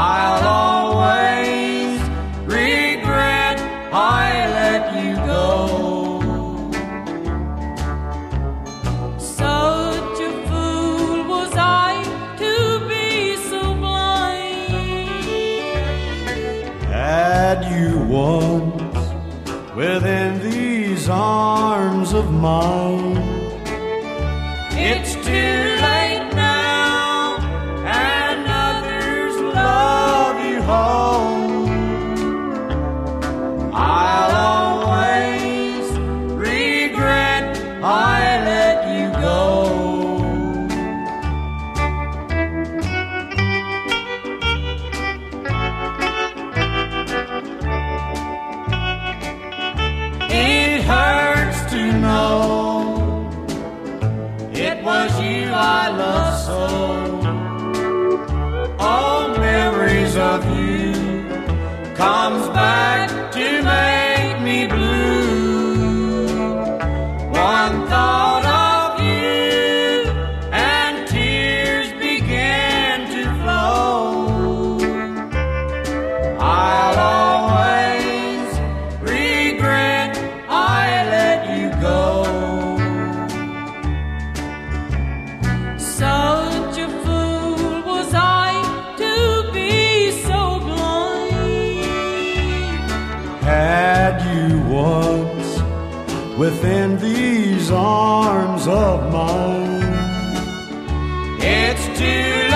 I'll always regret I let you go. Such a fool was I to be so blind. Had you once within these arms of mine, it's too. was you I loved so. All memories of you. within these arms of mine. It's too